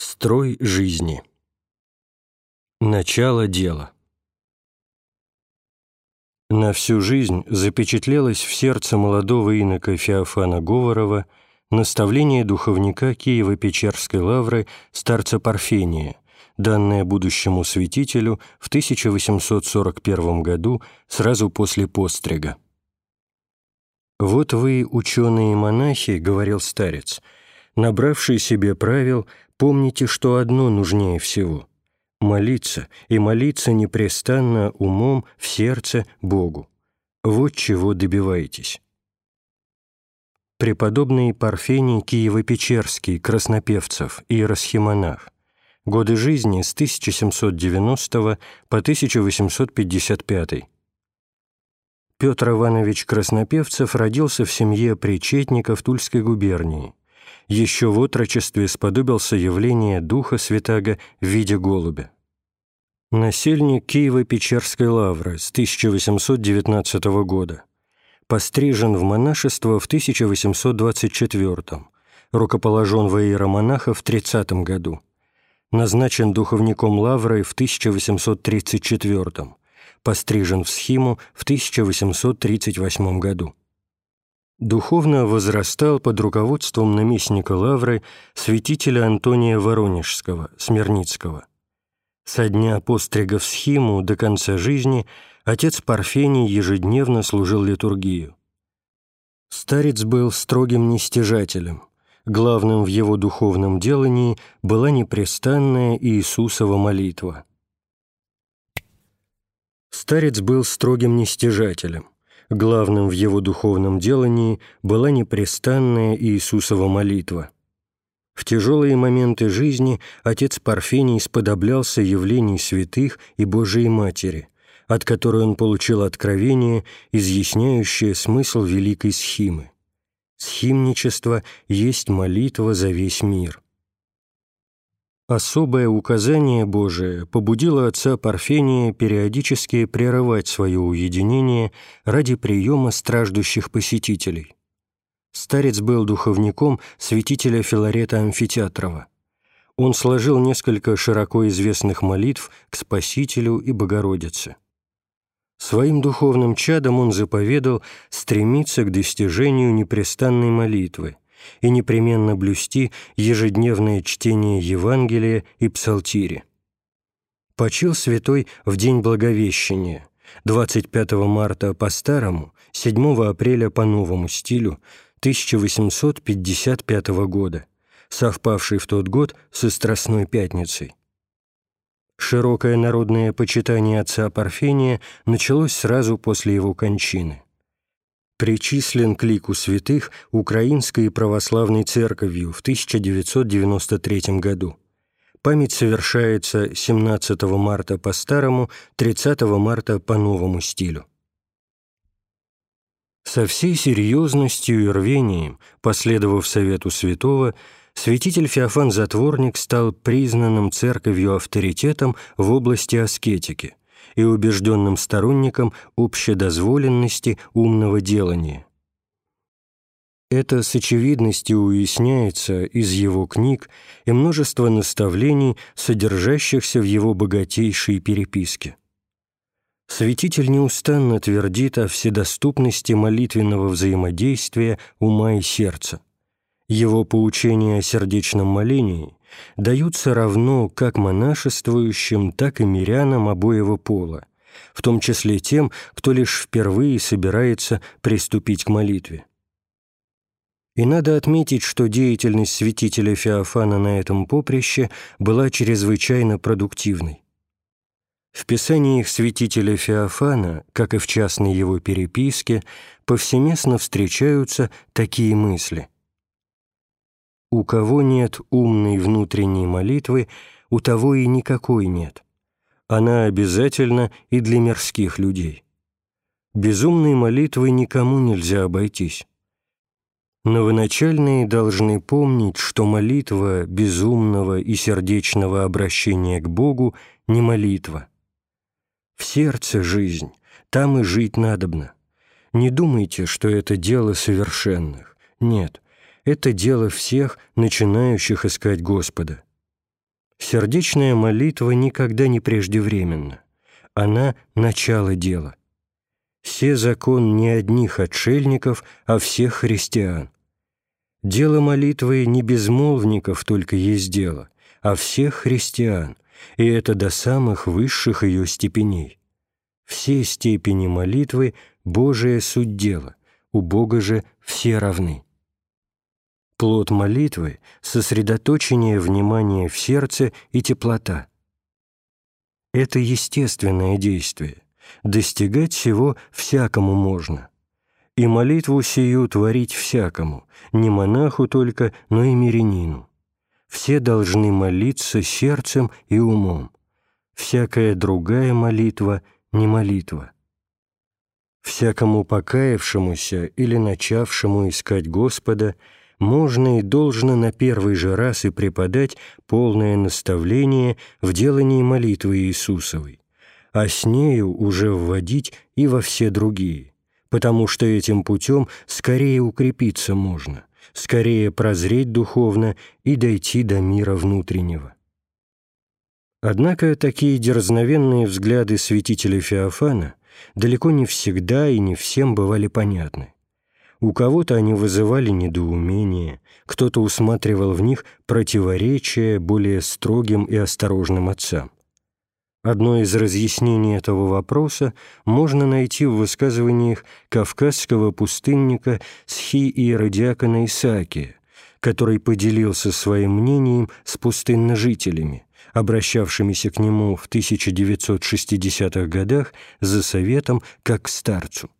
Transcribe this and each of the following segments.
Строй жизни. Начало дела. На всю жизнь запечатлелось в сердце молодого инока Феофана Говорова наставление духовника Киево-Печерской лавры старца Парфения, данное будущему святителю в 1841 году сразу после пострига. «Вот вы, ученые-монахи, — говорил старец, — набравшие себе правил, Помните, что одно нужнее всего — молиться, и молиться непрестанно умом в сердце Богу. Вот чего добиваетесь. Преподобный Парфений Киево-Печерский, краснопевцев и расхимонах. Годы жизни с 1790 по 1855. Петр Иванович Краснопевцев родился в семье причетников Тульской губернии еще в отрочестве сподобился явление Духа Святаго в виде голубя. Насельник Киева-Печерской лавры с 1819 года. Пострижен в монашество в 1824 рукоположен в иеромонаха в 30 году. Назначен духовником лавры в 1834 пострижен в схиму в 1838 году духовно возрастал под руководством наместника Лавры святителя Антония Воронежского, Смирницкого. Со дня пострига в схиму до конца жизни отец Парфений ежедневно служил литургию. Старец был строгим нестяжателем. Главным в его духовном делании была непрестанная Иисусова молитва. Старец был строгим нестяжателем главным в его духовном делании была непрестанная Иисусова молитва. В тяжелые моменты жизни отец Парфений сподоблялся явлений святых и Божией Матери, от которой он получил откровение, изъясняющее смысл великой схимы. Схимничество есть молитва за весь мир. Особое указание Божие побудило отца Парфения периодически прерывать свое уединение ради приема страждущих посетителей. Старец был духовником святителя Филарета Амфитеатрова. Он сложил несколько широко известных молитв к Спасителю и Богородице. Своим духовным чадом он заповедал стремиться к достижению непрестанной молитвы – и непременно блюсти ежедневное чтение Евангелия и Псалтири. Почил святой в день Благовещения, 25 марта по старому, 7 апреля по новому стилю 1855 года, совпавший в тот год со Страстной Пятницей. Широкое народное почитание отца Парфения началось сразу после его кончины причислен к лику святых Украинской православной церковью в 1993 году. Память совершается 17 марта по старому, 30 марта по новому стилю. Со всей серьезностью и рвением, последовав совету святого, святитель Феофан Затворник стал признанным церковью авторитетом в области аскетики – и убежденным сторонником общедозволенности умного делания. Это с очевидностью уясняется из его книг и множества наставлений, содержащихся в его богатейшей переписке. Святитель неустанно твердит о вседоступности молитвенного взаимодействия ума и сердца. Его поучения о сердечном молении даются равно как монашествующим, так и мирянам обоего пола, в том числе тем, кто лишь впервые собирается приступить к молитве. И надо отметить, что деятельность святителя Феофана на этом поприще была чрезвычайно продуктивной. В писаниях святителя Феофана, как и в частной его переписке, повсеместно встречаются такие мысли – у кого нет умной внутренней молитвы, у того и никакой нет. Она обязательна и для мирских людей. Безумной молитвой никому нельзя обойтись. Новоначальные должны помнить, что молитва безумного и сердечного обращения к Богу не молитва. В сердце жизнь, там и жить надобно. Не думайте, что это дело совершенных. Нет, это дело всех, начинающих искать Господа. Сердечная молитва никогда не преждевременна. Она — начало дела. Все закон не одних отшельников, а всех христиан. Дело молитвы не безмолвников только есть дело, а всех христиан, и это до самых высших ее степеней. Все степени молитвы — Божие суть дела, у Бога же все равны. Плод молитвы — сосредоточение внимания в сердце и теплота. Это естественное действие. Достигать всего всякому можно. И молитву сию творить всякому, не монаху только, но и мирянину. Все должны молиться сердцем и умом. Всякая другая молитва — не молитва. Всякому покаявшемуся или начавшему искать Господа — можно и должно на первый же раз и преподать полное наставление в делании молитвы Иисусовой, а с нею уже вводить и во все другие, потому что этим путем скорее укрепиться можно, скорее прозреть духовно и дойти до мира внутреннего. Однако такие дерзновенные взгляды святителя Феофана далеко не всегда и не всем бывали понятны. У кого-то они вызывали недоумение, кто-то усматривал в них противоречие более строгим и осторожным отцам. Одно из разъяснений этого вопроса можно найти в высказываниях кавказского пустынника Схи Иеродиакона Исаакия, который поделился своим мнением с пустынножителями, обращавшимися к нему в 1960-х годах за советом как к старцу.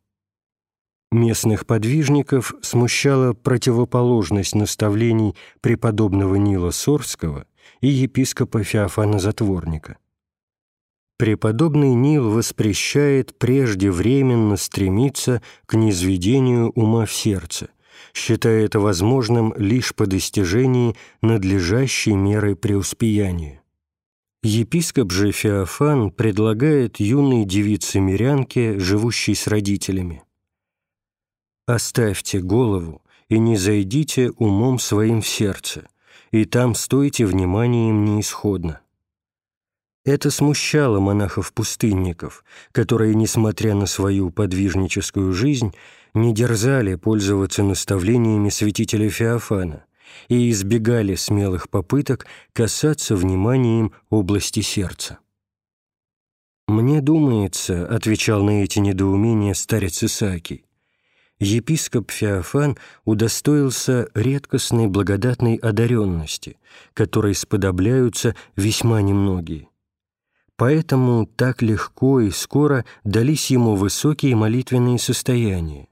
Местных подвижников смущала противоположность наставлений преподобного Нила Сорского и епископа Феофана Затворника. Преподобный Нил воспрещает преждевременно стремиться к низведению ума в сердце, считая это возможным лишь по достижении надлежащей меры преуспеяния. Епископ же Феофан предлагает юной девице-мирянке, живущей с родителями, Оставьте голову и не зайдите умом своим в сердце, и там стойте вниманием неисходно. Это смущало монахов-пустынников, которые, несмотря на свою подвижническую жизнь, не дерзали пользоваться наставлениями святителя Феофана и избегали смелых попыток касаться вниманием области сердца. «Мне думается», — отвечал на эти недоумения старец Исаакий, епископ Феофан удостоился редкостной благодатной одаренности, которой сподобляются весьма немногие. Поэтому так легко и скоро дались ему высокие молитвенные состояния,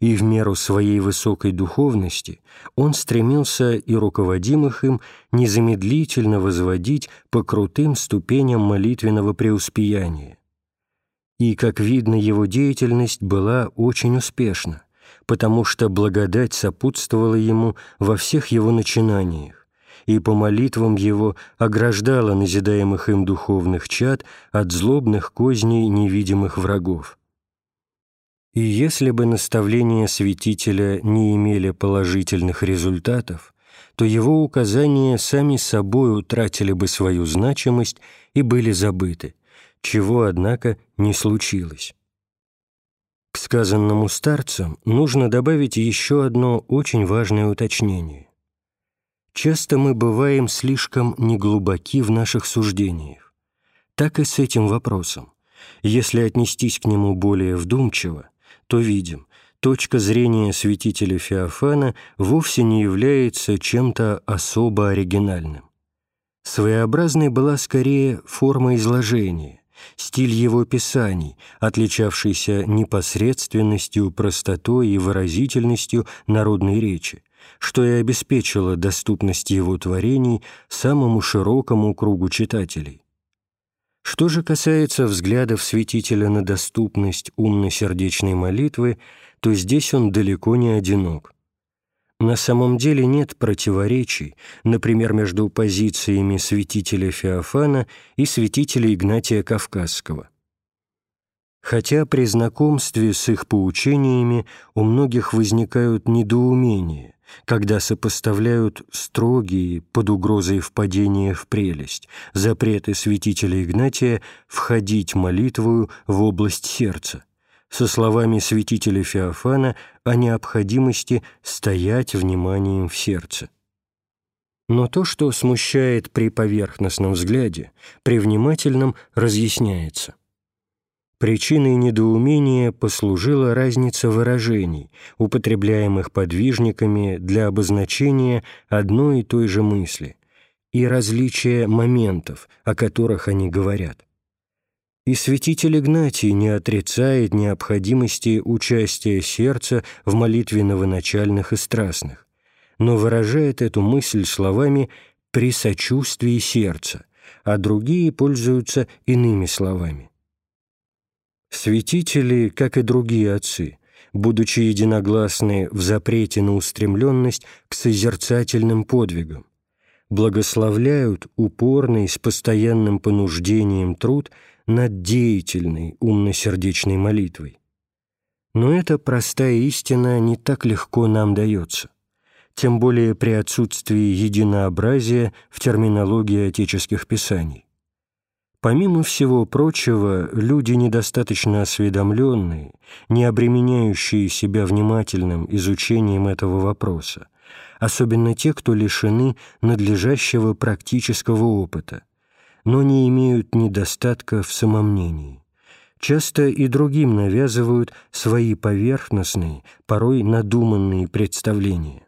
и в меру своей высокой духовности он стремился и руководимых им незамедлительно возводить по крутым ступеням молитвенного преуспеяния и, как видно, его деятельность была очень успешна, потому что благодать сопутствовала ему во всех его начинаниях, и по молитвам его ограждала назидаемых им духовных чад от злобных козней невидимых врагов. И если бы наставления святителя не имели положительных результатов, то его указания сами собой утратили бы свою значимость и были забыты – чего, однако, не случилось. К сказанному старцам нужно добавить еще одно очень важное уточнение. Часто мы бываем слишком неглубоки в наших суждениях. Так и с этим вопросом. Если отнестись к нему более вдумчиво, то видим, точка зрения святителя Феофана вовсе не является чем-то особо оригинальным. Своеобразной была скорее форма изложения, стиль его писаний, отличавшийся непосредственностью, простотой и выразительностью народной речи, что и обеспечило доступность его творений самому широкому кругу читателей. Что же касается взглядов святителя на доступность умно-сердечной молитвы, то здесь он далеко не одинок. На самом деле нет противоречий, например, между позициями святителя Феофана и святителя Игнатия Кавказского. Хотя при знакомстве с их поучениями у многих возникают недоумения, когда сопоставляют строгие, под угрозой впадения в прелесть, запреты святителя Игнатия входить молитвою в область сердца, со словами святителя Феофана о необходимости стоять вниманием в сердце. Но то, что смущает при поверхностном взгляде, при внимательном разъясняется. Причиной недоумения послужила разница выражений, употребляемых подвижниками для обозначения одной и той же мысли, и различие моментов, о которых они говорят. И святитель Игнатий не отрицает необходимости участия сердца в молитве новоначальных и страстных, но выражает эту мысль словами «при сочувствии сердца», а другие пользуются иными словами. Святители, как и другие отцы, будучи единогласны в запрете на устремленность к созерцательным подвигам, благословляют упорный с постоянным понуждением труд над деятельной умно-сердечной молитвой. Но эта простая истина не так легко нам дается, тем более при отсутствии единообразия в терминологии отеческих писаний. Помимо всего прочего, люди недостаточно осведомленные, не обременяющие себя внимательным изучением этого вопроса, особенно те, кто лишены надлежащего практического опыта, но не имеют недостатка в самомнении. Часто и другим навязывают свои поверхностные, порой надуманные представления.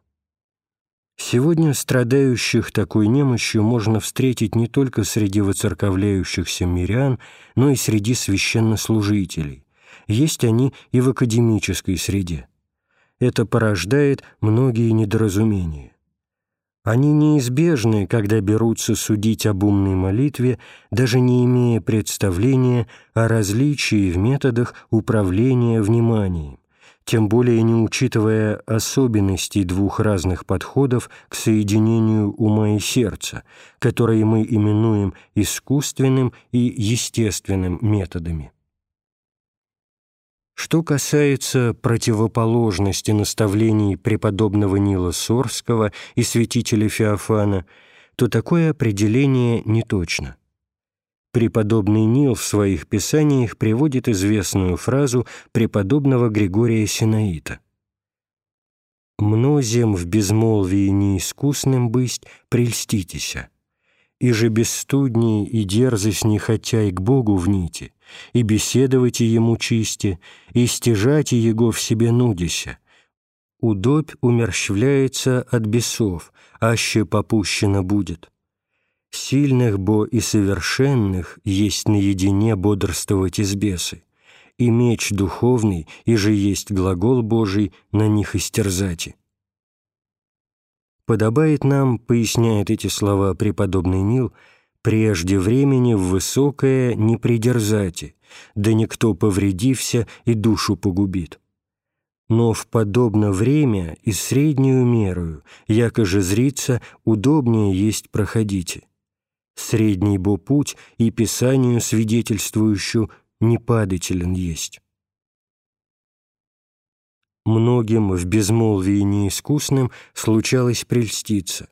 Сегодня страдающих такой немощью можно встретить не только среди воцерковляющихся мирян, но и среди священнослужителей. Есть они и в академической среде. Это порождает многие недоразумения. Они неизбежны, когда берутся судить об умной молитве, даже не имея представления о различии в методах управления вниманием тем более не учитывая особенностей двух разных подходов к соединению ума и сердца, которые мы именуем искусственным и естественным методами. Что касается противоположности наставлений преподобного Нила Сорского и святителя Феофана, то такое определение неточно. Преподобный Нил в своих писаниях приводит известную фразу преподобного Григория Синаита. «Мнозем в безмолвии неискусным бысть прельститеся, и же бесстудней и дерзость не хотя и к Богу вните, и беседовайте Ему чисте, и стяжайте Его в себе нудися. Удобь умерщвляется от бесов, аще попущено будет» Сильных бо и совершенных есть наедине бодрствовать из бесы, и меч духовный, и же есть глагол Божий, на них истерзати. Подобает нам, поясняет эти слова преподобный Нил, прежде времени в высокое не придерзати, да никто повредився и душу погубит. Но в подобно время и среднюю мерою, якоже зриться, удобнее есть проходите средний бо путь и Писанию свидетельствующую непадателен есть. Многим в безмолвии неискусным случалось прельститься.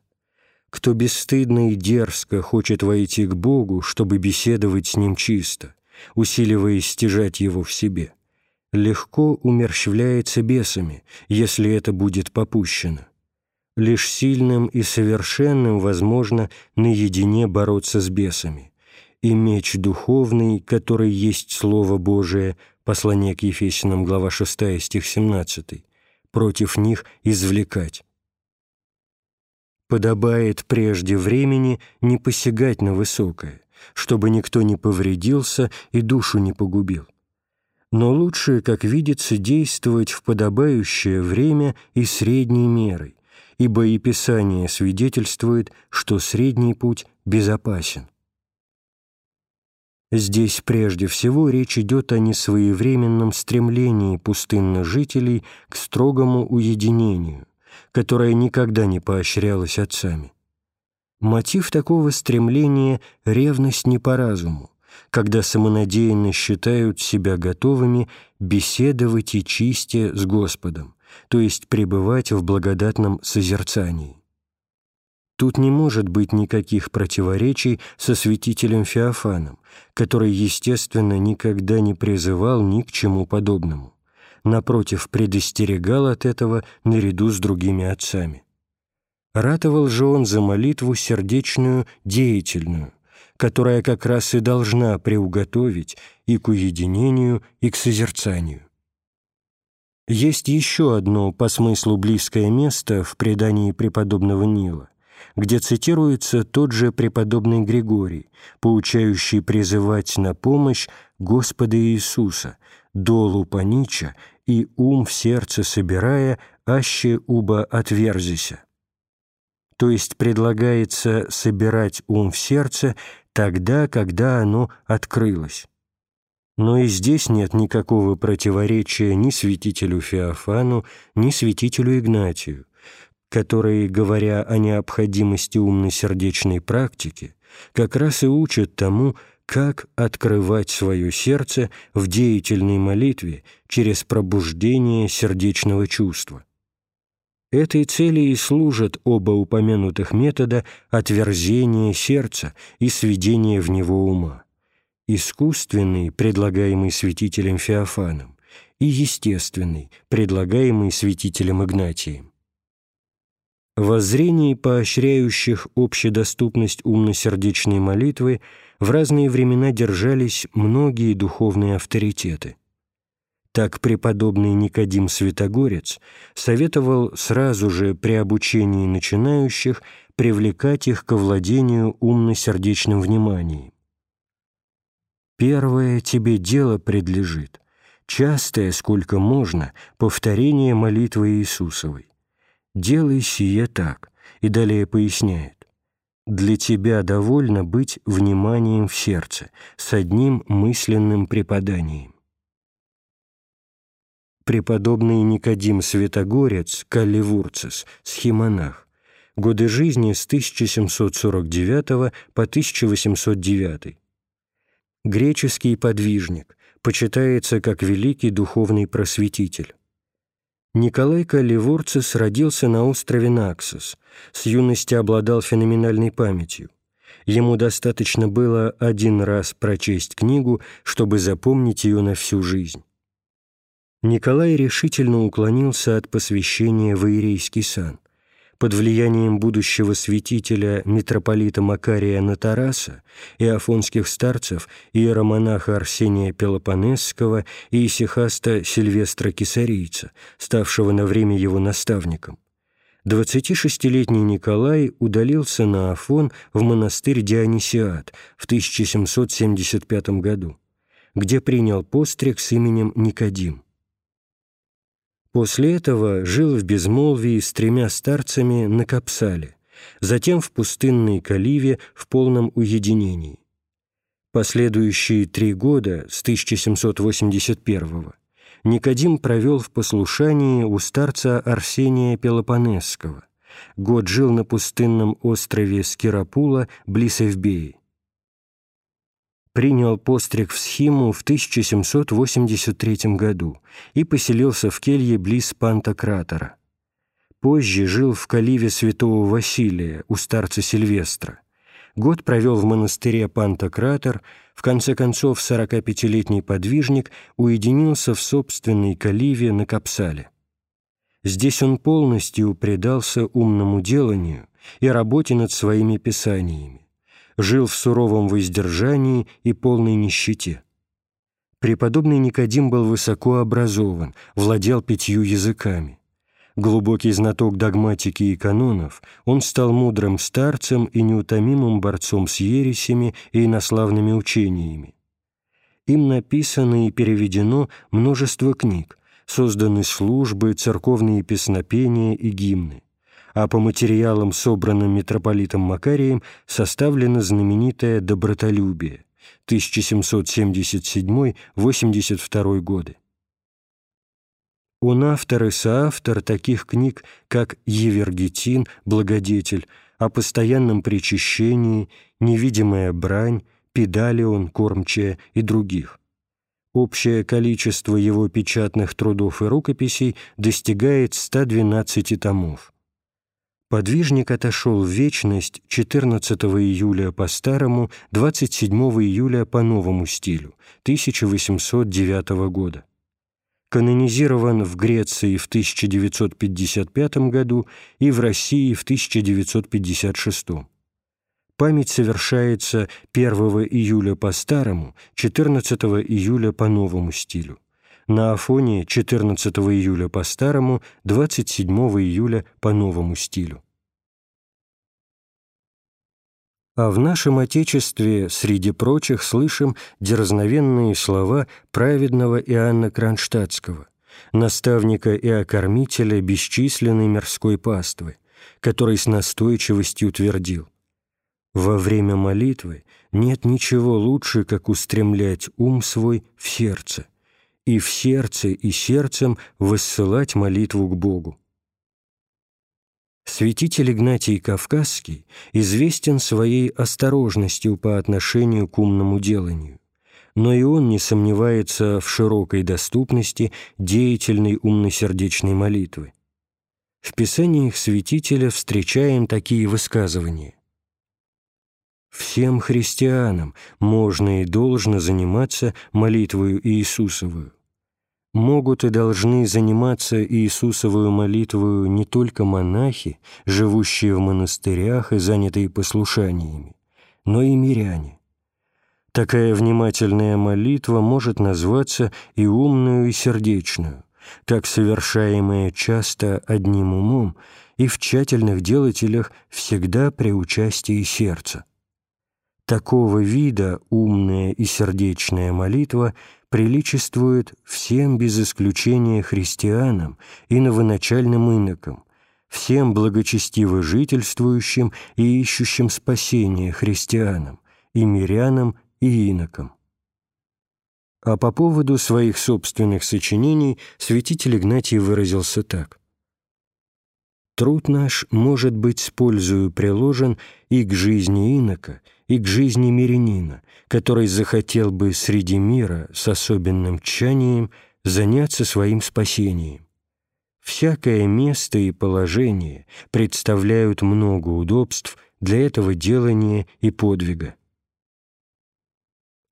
Кто бесстыдно и дерзко хочет войти к Богу, чтобы беседовать с Ним чисто, усиливая стяжать Его в себе, легко умерщвляется бесами, если это будет попущено лишь сильным и совершенным возможно наедине бороться с бесами, и меч духовный, который есть Слово Божие, послание к Ефесянам, глава 6, стих 17, против них извлекать. Подобает прежде времени не посягать на высокое, чтобы никто не повредился и душу не погубил. Но лучше, как видится, действовать в подобающее время и средней мерой, ибо и Писание свидетельствует, что средний путь безопасен. Здесь прежде всего речь идет о несвоевременном стремлении пустынных жителей к строгому уединению, которое никогда не поощрялось отцами. Мотив такого стремления — ревность не по разуму, когда самонадеянно считают себя готовыми беседовать и чисте с Господом, то есть пребывать в благодатном созерцании. Тут не может быть никаких противоречий со святителем Феофаном, который, естественно, никогда не призывал ни к чему подобному. Напротив, предостерегал от этого наряду с другими отцами. Ратовал же он за молитву сердечную, деятельную, которая как раз и должна приуготовить и к уединению, и к созерцанию. Есть еще одно по смыслу близкое место в предании преподобного Нила, где цитируется тот же преподобный Григорий, поучающий призывать на помощь Господа Иисуса, долу панича и ум в сердце собирая, аще уба отверзися. То есть предлагается собирать ум в сердце тогда, когда оно открылось. Но и здесь нет никакого противоречия ни святителю Феофану, ни святителю Игнатию, которые, говоря о необходимости умно-сердечной практики, как раз и учат тому, как открывать свое сердце в деятельной молитве через пробуждение сердечного чувства. Этой цели и служат оба упомянутых метода отверзения сердца и сведения в него ума. Искусственный, предлагаемый святителем Феофаном, и естественный, предлагаемый святителем Игнатием. Воззрений, поощряющих общедоступность умно-сердечной молитвы, в разные времена держались многие духовные авторитеты. Так преподобный Никодим Святогорец советовал сразу же при обучении начинающих привлекать их к владению умно-сердечным вниманием. «Первое тебе дело предлежит, частое, сколько можно, повторение молитвы Иисусовой делай сие так, и далее поясняет. Для тебя довольно быть вниманием в сердце, с одним мысленным преподанием. Преподобный Никодим Святогорец, Калливурцис, схимонах, годы жизни с 1749 по 1809. Греческий подвижник, почитается как великий духовный просветитель. Николай Калливурцис родился на острове Наксос, с юности обладал феноменальной памятью. Ему достаточно было один раз прочесть книгу, чтобы запомнить ее на всю жизнь. Николай решительно уклонился от посвящения в иерейский сан под влиянием будущего святителя митрополита Макария Натараса и афонских старцев иеромонаха Арсения Пелопонесского и исихаста Сильвестра Кисарийца, ставшего на время его наставником. 26-летний Николай удалился на Афон в монастырь Дионисиат в 1775 году, где принял постриг с именем Никодим. После этого жил в безмолвии с тремя старцами на Капсале, затем в пустынной Каливе в полном уединении. Последующие три года, с 1781 Никодим провел в послушании у старца Арсения Пелопонесского. Год жил на пустынном острове Скирапула, близ Эвбеи принял постриг в Схиму в 1783 году и поселился в келье близ Пантократора. Позже жил в Каливе святого Василия у старца Сильвестра. Год провел в монастыре Пантократор, в конце концов 45-летний подвижник уединился в собственной Каливе на Капсале. Здесь он полностью предался умному деланию и работе над своими писаниями жил в суровом воздержании и полной нищете. Преподобный Никодим был высоко образован, владел пятью языками. Глубокий знаток догматики и канонов, он стал мудрым старцем и неутомимым борцом с ересями и инославными учениями. Им написано и переведено множество книг, созданы службы, церковные песнопения и гимны а по материалам, собранным митрополитом Макарием, составлено знаменитое «Добротолюбие» 1777-82 годы. Он автор и соавтор таких книг, как «Евергетин», «Благодетель», «О постоянном причащении», «Невидимая брань», «Педалион», «Кормчая» и других. Общее количество его печатных трудов и рукописей достигает 112 томов. Подвижник отошел в вечность 14 июля по старому, 27 июля по новому стилю, 1809 года. Канонизирован в Греции в 1955 году и в России в 1956. Память совершается 1 июля по старому, 14 июля по новому стилю. На Афоне 14 июля по старому, 27 июля по новому стилю. А в нашем Отечестве среди прочих слышим дерзновенные слова праведного Иоанна Кронштадтского, наставника и окормителя бесчисленной мирской паствы, который с настойчивостью твердил «Во время молитвы нет ничего лучше, как устремлять ум свой в сердце, и в сердце и сердцем воссылать молитву к Богу. Святитель Игнатий Кавказский известен своей осторожностью по отношению к умному деланию, но и он не сомневается в широкой доступности деятельной умно-сердечной молитвы. В писаниях святителя встречаем такие высказывания. «Всем христианам можно и должно заниматься молитвою Иисусовую могут и должны заниматься Иисусовую молитвою не только монахи, живущие в монастырях и занятые послушаниями, но и миряне. Такая внимательная молитва может назваться и умную, и сердечную, как совершаемая часто одним умом и в тщательных делателях всегда при участии сердца. Такого вида умная и сердечная молитва – приличествует всем без исключения христианам и новоначальным инокам, всем благочестиво жительствующим и ищущим спасения христианам, и мирянам, и инокам. А по поводу своих собственных сочинений святитель Игнатий выразился так. «Труд наш может быть с пользою приложен и к жизни инока, и к жизни мирянина, который захотел бы среди мира с особенным тщанием заняться своим спасением. Всякое место и положение представляют много удобств для этого делания и подвига.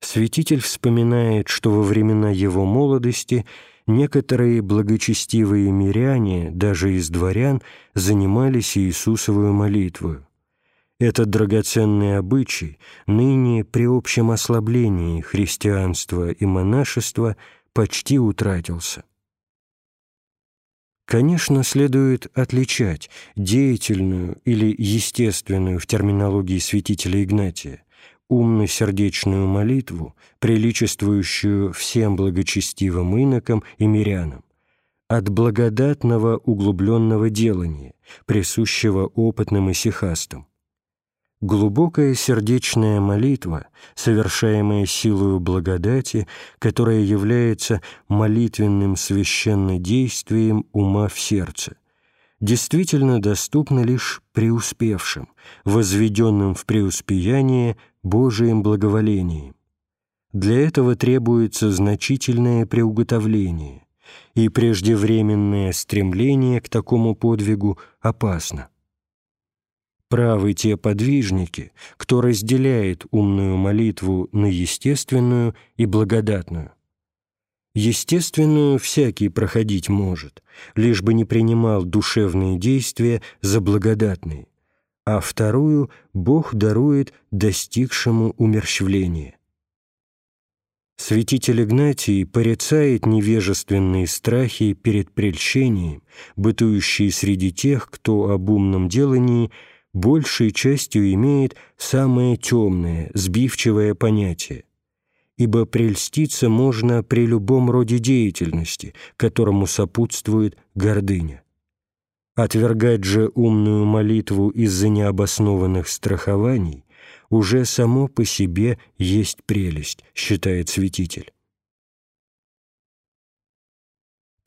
Святитель вспоминает, что во времена его молодости некоторые благочестивые миряне, даже из дворян, занимались Иисусовую молитвою. Этот драгоценный обычай ныне при общем ослаблении христианства и монашества почти утратился. Конечно, следует отличать деятельную или естественную в терминологии святителя Игнатия умно-сердечную молитву, приличествующую всем благочестивым инокам и мирянам, от благодатного углубленного делания, присущего опытным исихастам, Глубокая сердечная молитва, совершаемая силою благодати, которая является молитвенным священнодействием ума в сердце, действительно доступна лишь преуспевшим, возведенным в преуспеяние Божиим благоволением. Для этого требуется значительное преуготовление, и преждевременное стремление к такому подвигу опасно. Правы те подвижники, кто разделяет умную молитву на естественную и благодатную. Естественную всякий проходить может, лишь бы не принимал душевные действия за благодатные, а вторую Бог дарует достигшему умерщвления. Святитель Игнатий порицает невежественные страхи перед прельщением, бытующие среди тех, кто об умном делании – большей частью имеет самое темное, сбивчивое понятие, ибо прельститься можно при любом роде деятельности, которому сопутствует гордыня. Отвергать же умную молитву из-за необоснованных страхований уже само по себе есть прелесть, считает святитель.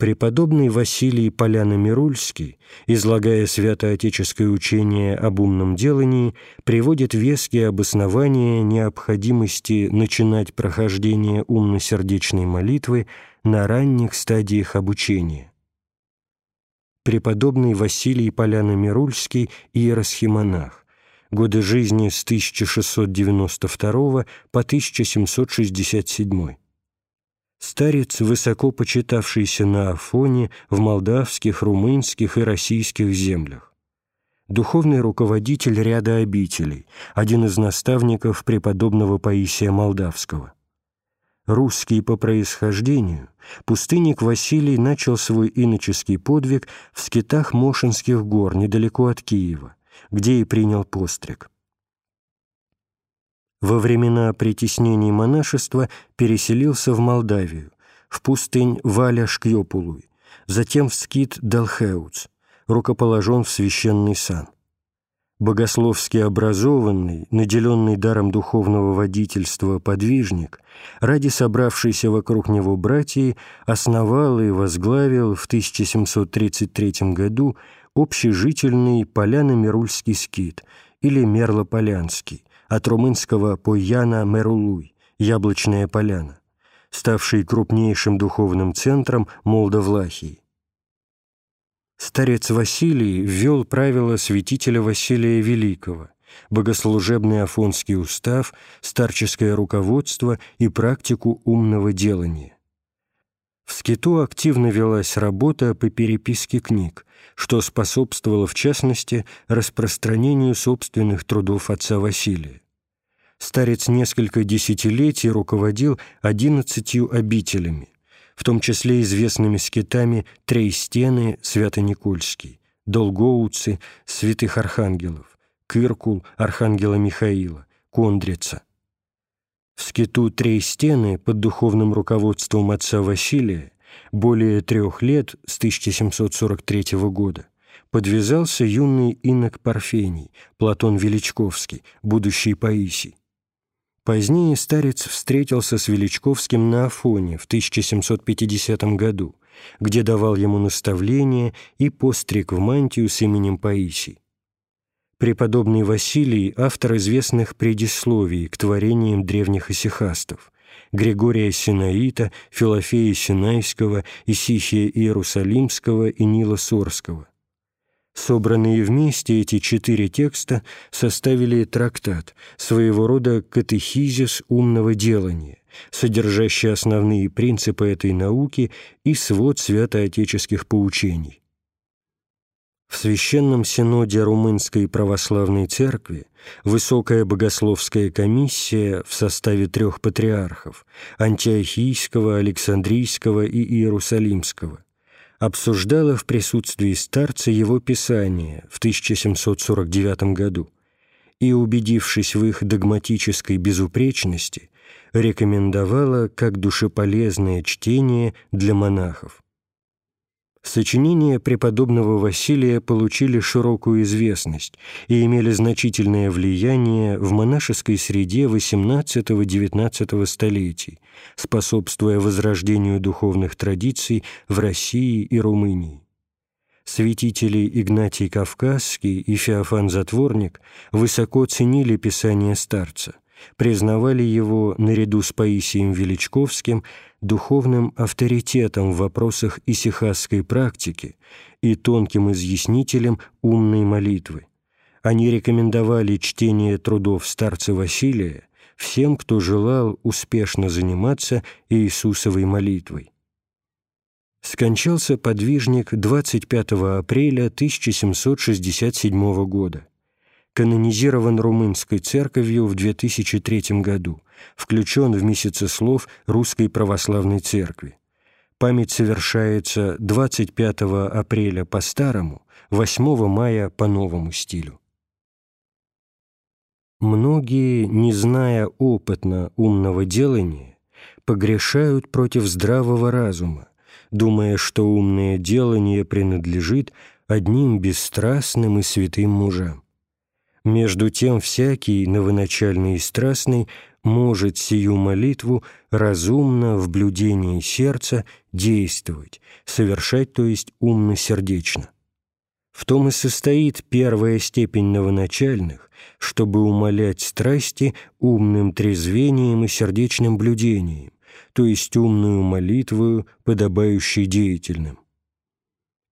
Преподобный Василий Поляно-Мирульский, излагая святоотеческое учение об умном делании, приводит веские обоснования необходимости начинать прохождение умно-сердечной молитвы на ранних стадиях обучения. Преподобный Василий Поляно-Мирульский, иеросхимонах, годы жизни с 1692 по 1767 старец, высоко почитавшийся на Афоне, в молдавских, румынских и российских землях. Духовный руководитель ряда обителей, один из наставников преподобного Паисия Молдавского. Русский по происхождению, пустынник Василий начал свой иноческий подвиг в скитах Мошинских гор, недалеко от Киева, где и принял постриг во времена притеснений монашества переселился в Молдавию, в пустынь Валя Шкьопулуй, затем в скит Далхеуц, рукоположен в священный сан. Богословски образованный, наделенный даром духовного водительства подвижник, ради собравшейся вокруг него братьи, основал и возглавил в 1733 году общежительный поляно-мирульский скит или мерлополянский, от румынского «Пойяна Мерулуй» – «Яблочная поляна», ставший крупнейшим духовным центром Молдовлахии. Старец Василий ввел правила святителя Василия Великого, богослужебный афонский устав, старческое руководство и практику умного делания. В скиту активно велась работа по переписке книг, что способствовало, в частности, распространению собственных трудов отца Василия. Старец несколько десятилетий руководил одиннадцатью обителями, в том числе известными скитами Трейстены, Свято-Никольский, Долгоуцы, Святых Архангелов, Кыркул, Архангела Михаила, Кондрица. В скиту Трейстены под духовным руководством отца Василия более трех лет, с 1743 года, подвязался юный инок Парфений, Платон Величковский, будущий Паисий. Позднее старец встретился с Величковским на Афоне в 1750 году, где давал ему наставление и постриг в мантию с именем Паисий. Преподобный Василий – автор известных предисловий к творениям древних исихастов Григория Синаита, Филофея Синайского, Исихия Иерусалимского и Нила Сорского. Собранные вместе эти четыре текста составили трактат, своего рода катехизис умного делания, содержащий основные принципы этой науки и свод святоотеческих поучений. В Священном Синоде Румынской Православной Церкви Высокая Богословская комиссия в составе трех патриархов – Антиохийского, Александрийского и Иерусалимского – обсуждала в присутствии старца его писание в 1749 году и, убедившись в их догматической безупречности, рекомендовала как душеполезное чтение для монахов. Сочинения преподобного Василия получили широкую известность и имели значительное влияние в монашеской среде XVIII-XIX столетий, способствуя возрождению духовных традиций в России и Румынии. Святители Игнатий Кавказский и Феофан Затворник высоко ценили писание старца, признавали его, наряду с Паисием Величковским, духовным авторитетом в вопросах исихасской практики и тонким изъяснителем умной молитвы. Они рекомендовали чтение трудов старца Василия всем, кто желал успешно заниматься Иисусовой молитвой. Скончался подвижник 25 апреля 1767 года канонизирован Румынской церковью в 2003 году, включен в месяцы слов Русской Православной Церкви. Память совершается 25 апреля по старому, 8 мая по новому стилю. Многие, не зная опытно умного делания, погрешают против здравого разума, думая, что умное делание принадлежит одним бесстрастным и святым мужам. Между тем всякий, новоначальный и страстный, может сию молитву разумно в блюдении сердца действовать, совершать, то есть умно-сердечно. В том и состоит первая степень новоначальных, чтобы умолять страсти умным трезвением и сердечным блюдением, то есть умную молитвою, подобающей деятельным.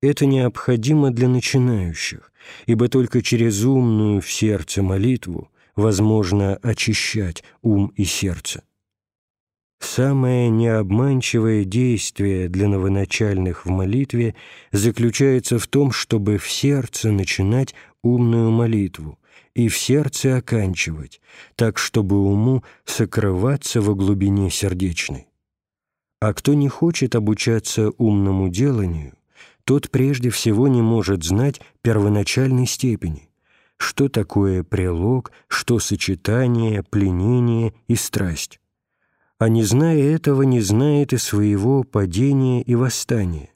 Это необходимо для начинающих, ибо только через умную в сердце молитву возможно очищать ум и сердце. Самое необманчивое действие для новоначальных в молитве заключается в том, чтобы в сердце начинать умную молитву и в сердце оканчивать, так, чтобы уму сокрываться во глубине сердечной. А кто не хочет обучаться умному деланию, тот прежде всего не может знать первоначальной степени, что такое прилог, что сочетание, пленение и страсть а не зная этого, не знает и своего падения и восстания.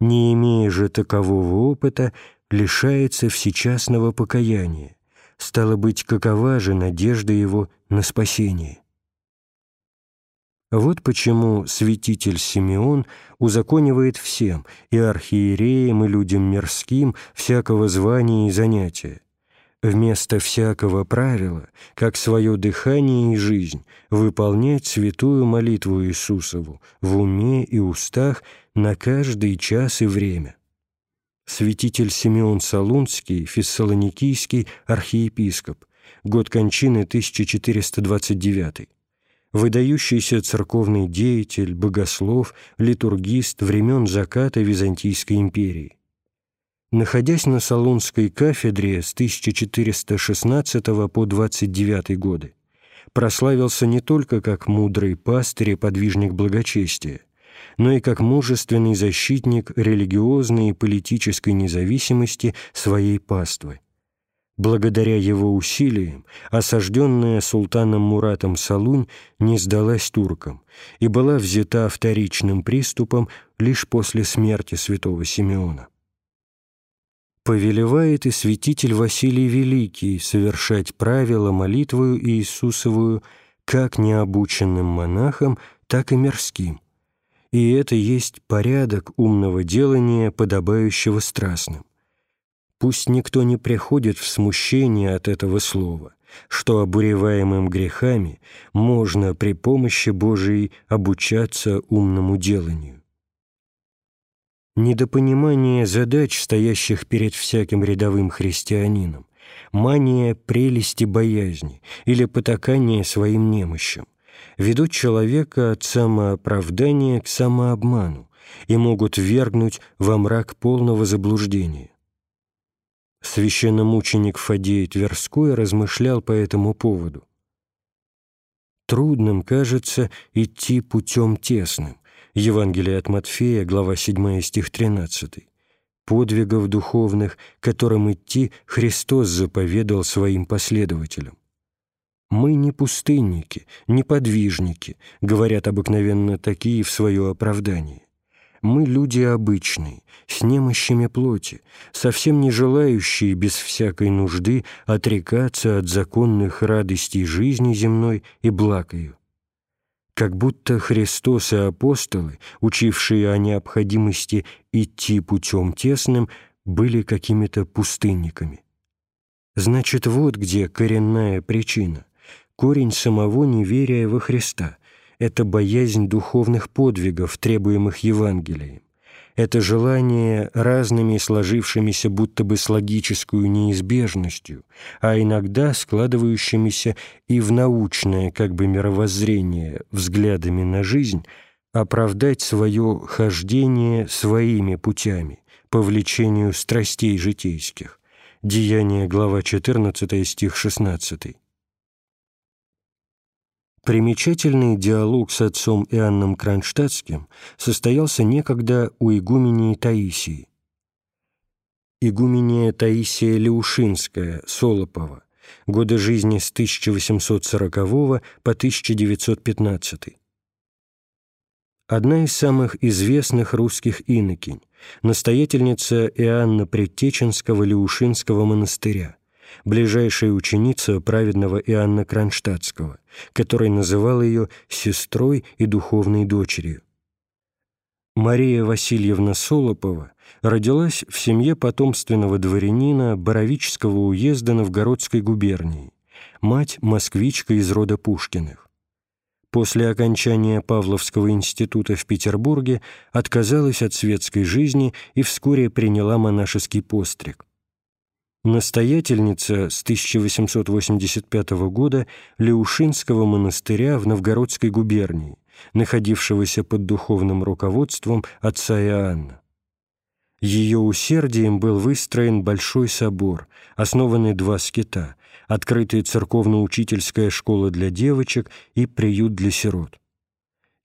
Не имея же такового опыта, лишается всечастного покаяния. Стало быть, какова же надежда его на спасение? Вот почему святитель Симеон узаконивает всем, и архиереям, и людям мирским, всякого звания и занятия, вместо всякого правила, как свое дыхание и жизнь, выполнять святую молитву Иисусову в уме и устах на каждый час и время. Святитель Симеон Солунский, фессалоникийский архиепископ, год кончины 1429 выдающийся церковный деятель, богослов, литургист времен заката Византийской империи находясь на Солунской кафедре с 1416 по 29 годы, прославился не только как мудрый пастырь и подвижник благочестия, но и как мужественный защитник религиозной и политической независимости своей паствы. Благодаря его усилиям осажденная султаном Муратом Салунь не сдалась туркам и была взята вторичным приступом лишь после смерти святого Симеона повелевает и святитель Василий Великий совершать правила молитвою Иисусовую как необученным монахам, так и мирским. И это есть порядок умного делания, подобающего страстным. Пусть никто не приходит в смущение от этого слова, что обуреваемым грехами можно при помощи Божией обучаться умному деланию недопонимание задач, стоящих перед всяким рядовым христианином, мания прелести боязни или потакание своим немощам, ведут человека от самооправдания к самообману и могут вергнуть во мрак полного заблуждения. Священномученик Фадей Тверской размышлял по этому поводу. Трудным кажется идти путем тесным, Евангелие от Матфея, глава 7, стих 13. «Подвигов духовных, которым идти Христос заповедал своим последователям». «Мы не пустынники, не подвижники», говорят обыкновенно такие в свое оправдание. Мы люди обычные, с немощами плоти, совсем не желающие без всякой нужды отрекаться от законных радостей жизни земной и благ как будто Христос и апостолы, учившие о необходимости идти путем тесным, были какими-то пустынниками. Значит, вот где коренная причина. Корень самого неверия во Христа – это боязнь духовных подвигов, требуемых Евангелием это желание разными сложившимися будто бы с логическую неизбежностью, а иногда складывающимися и в научное как бы мировоззрение взглядами на жизнь, оправдать свое хождение своими путями по влечению страстей житейских. Деяние, глава 14, стих 16. Примечательный диалог с отцом Иоанном Кронштадтским состоялся некогда у игумении Таисии. Игумения Таисия Леушинская, Солопова, годы жизни с 1840 по 1915. Одна из самых известных русских инокинь, настоятельница Иоанна Предтеченского Леушинского монастыря, ближайшая ученица праведного Иоанна Кронштадтского, который называл ее сестрой и духовной дочерью. Мария Васильевна Солопова родилась в семье потомственного дворянина Боровического уезда Новгородской губернии, мать – москвичка из рода Пушкиных. После окончания Павловского института в Петербурге отказалась от светской жизни и вскоре приняла монашеский постриг. Настоятельница с 1885 года Леушинского монастыря в Новгородской губернии, находившегося под духовным руководством отца Иоанна. Ее усердием был выстроен Большой собор, основаны два скита, открытая церковно-учительская школа для девочек и приют для сирот.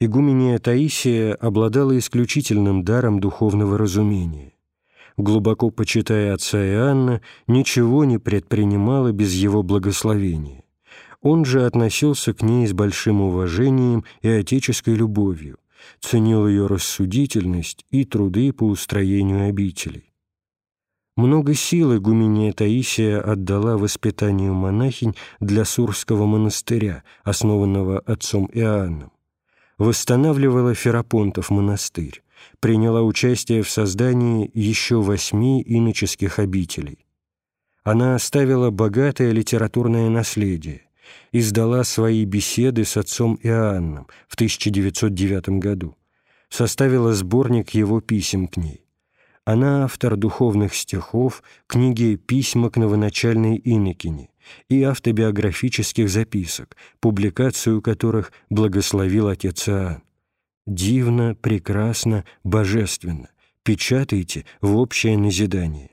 Игумения Таисия обладала исключительным даром духовного разумения. Глубоко почитая отца Иоанна, ничего не предпринимала без его благословения. Он же относился к ней с большим уважением и отеческой любовью, ценил ее рассудительность и труды по устроению обителей. Много сил игумения Таисия отдала воспитанию монахинь для Сурского монастыря, основанного отцом Иоанном. Восстанавливала Ферапонтов монастырь, приняла участие в создании еще восьми иноческих обителей. Она оставила богатое литературное наследие, издала свои беседы с отцом Иоанном в 1909 году, составила сборник его писем к ней. Она автор духовных стихов, книги «Письма к новоначальной инокине» и автобиографических записок, публикацию которых благословил отец Иоанн. Дивно, прекрасно, божественно. Печатайте в общее назидание.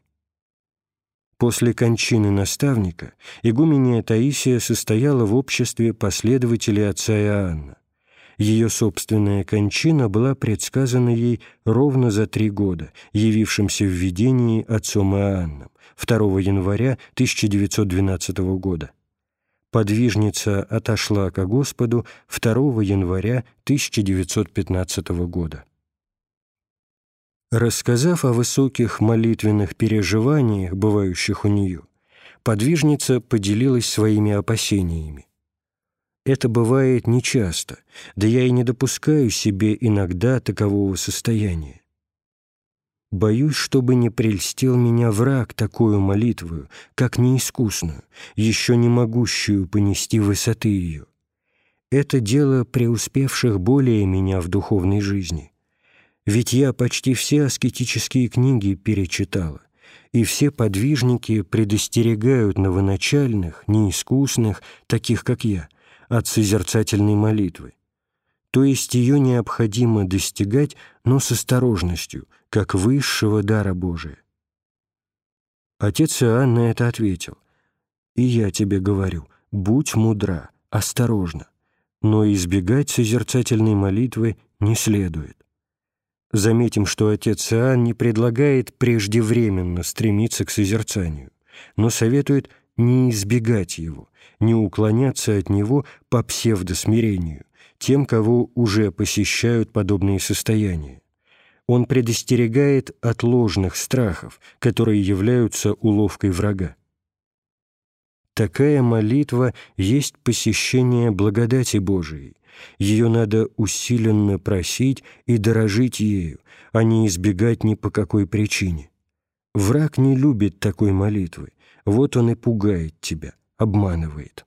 После кончины наставника игумения Таисия состояла в обществе последователей отца Иоанна. Ее собственная кончина была предсказана ей ровно за три года, явившимся в видении отцом Иоанном 2 января 1912 года. Подвижница отошла ко Господу 2 января 1915 года. Рассказав о высоких молитвенных переживаниях, бывающих у нее, подвижница поделилась своими опасениями. Это бывает нечасто, да я и не допускаю себе иногда такового состояния. Боюсь, чтобы не прельстил меня враг такую молитвою, как неискусную, еще не могущую понести высоты ее. Это дело преуспевших более меня в духовной жизни. Ведь я почти все аскетические книги перечитала, и все подвижники предостерегают новоначальных, неискусных, таких как я — от созерцательной молитвы. То есть ее необходимо достигать, но с осторожностью, как высшего дара Божия. Отец Иоанн на это ответил, «И я тебе говорю, будь мудра, осторожна, но избегать созерцательной молитвы не следует». Заметим, что отец Иоанн не предлагает преждевременно стремиться к созерцанию, но советует не избегать его, не уклоняться от него по псевдосмирению, тем, кого уже посещают подобные состояния. Он предостерегает от ложных страхов, которые являются уловкой врага. Такая молитва есть посещение благодати Божией. Ее надо усиленно просить и дорожить ею, а не избегать ни по какой причине. Враг не любит такой молитвы, вот он и пугает тебя обманывает.